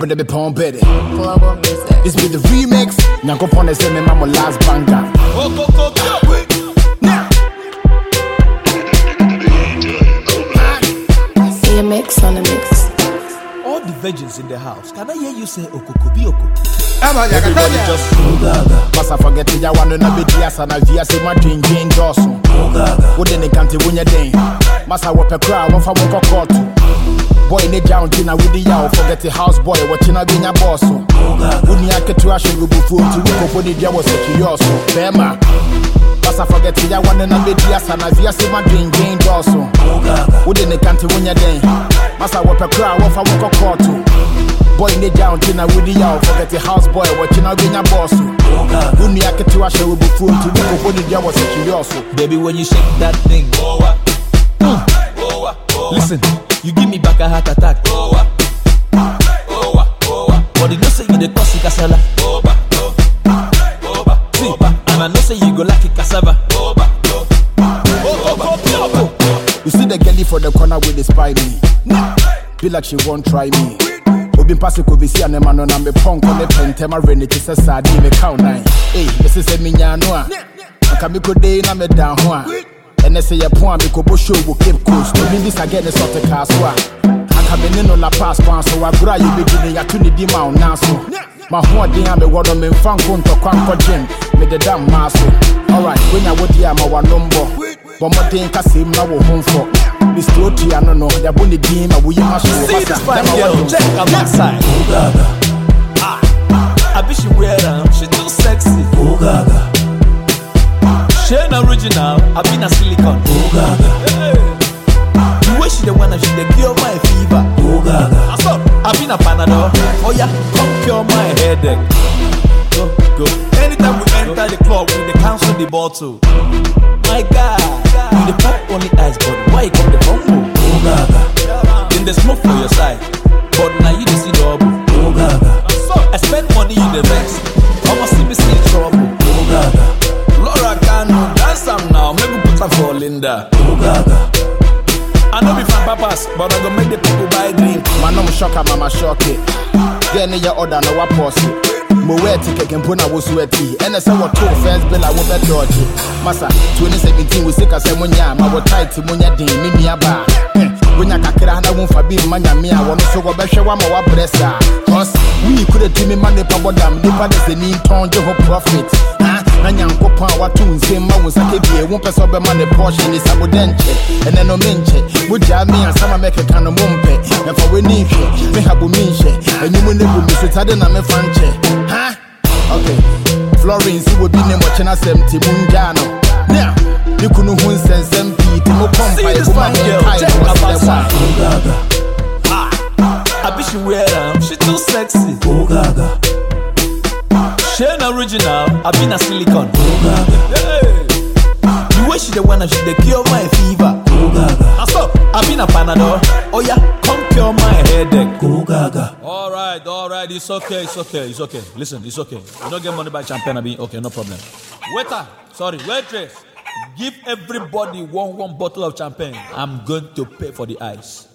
Over the pound better. Global music. This be the remix. Nyankopon say me mama last banger. Now. DMX on the mix. All the virgins in the house, can I hear you say Okokobi Oko? Everybody just Masa forget to ya one na be dia sana via say my dream dream Johnson. Wo de ne kante wunya den. Masa wo pe kra wo fa wo court. Boy ne down tina with the yaw forget the house boy what you na be nya boss. Uni aketu ahwe go bufu nti wo ko ni dia wo secure so. Bema. Masa forget ya one na be dia sana via say my dream dream Johnson. Wo de ne kante wunya den. Masa wo pe kra wo fa wo court. Boy ne down tina with the yaw forget the house boy what you na be nya boss. Uni aketu ahwe go bufu nti wo ko ni dia wo secure so. Baby, when you shake that thing, Mm. listen, you give me back a heart attack. But you know say you the cause it casala. See, and I know say you go like it cassava. You see the girlie for the corner with the spiny. Be like she won't try me. Obi mpase ko bisi ane mano na me pon ko ne pente ma rene ti se sadi me count nine. Hey, this is a minya no a. Aka me ko dey na me dan ho a. Ene se ye pon a me ko bo show wo Cape Coast. Obi this again is sort of castle a. Aka me ne no la pass kwan so agura ye be gini ya tu ni di ma o na so. Ma ho a me wodo me mfa nko ntokwa nko gym. Me de dam ma so. Alright, when ya wodi a ma wa number. bɔmmɔden kasɛm na wo ho mfɔ mr otua no no yɛbɔ ne din ma woyi ma so wɔ See basa. this fine Dɛma girl, wɔdom. check her backside. Ah, original, I been a silicon. Oh, Hey. The way she the one, she the cure my fever. Oh, I saw, I've been a panadol. Oh yeah, come cure my headache. Go, go. Anytime we enter the club, we the cancel the bottle. My God, you the pop only eyes, but why you come the bongo? Then the smoke for your side, but now you the see double. Oh gaga. I spend money in the rest, I know be fan papas, but I go make the people buy drink. manom shoka mama shoke gɛ ne yɛ ɔda na woapɔse mowɛ ati kɛkɛ mpo na wo so ati ɛnɛ sɛ wɔtoo first bill a wobɛdɔɔgye masa 2017 wo sika sɛ monya a ma wo tit monya den me nuabaa wonya kakra na womfa bi mma nyame a wɔno so wɔbɛhwɛ wo ama woabrɛ saa cause woyi kura tumi ma nnipa bɔdam nnipa de sɛ nintɔn gye ho profit Ah, na nyankopɔn a wato nsɛm ma wo nsa kɛbie wompɛ sɛ wobɛma ne pɔhye ne sabodɛ nkyɛ ɛnɛ no menkyɛ. Mogyaa me ansama mɛkeka no mompɛ. Ɛmfa w'ani nhwɛ mehabo mi nhyɛ anwum no bu me so tade na mefa nkyɛ. Ha? Okay florence wɔ bi ne mmɔkyena asɛm te mu ngyaa no. Now ne kunu ho nsɛnsɛm pii te mo kɔ See mpae this bu ma fine ho girl, mpae check na her wɔsrɛ mu backside. a Ah, I bet she wear them, she too sexy. She ain't original, I been a silicon. Hey. The way she the one, she the cure my fever. I saw, I been a panadol. Oh yeah, come cure my headache. Gaga. All right, all right, it's okay, it's okay, it's okay. Listen, it's okay. You don't get money by champagne, I mean, okay, no problem. Waiter, sorry, waitress, give everybody one one bottle of champagne. I'm going to pay for the ice.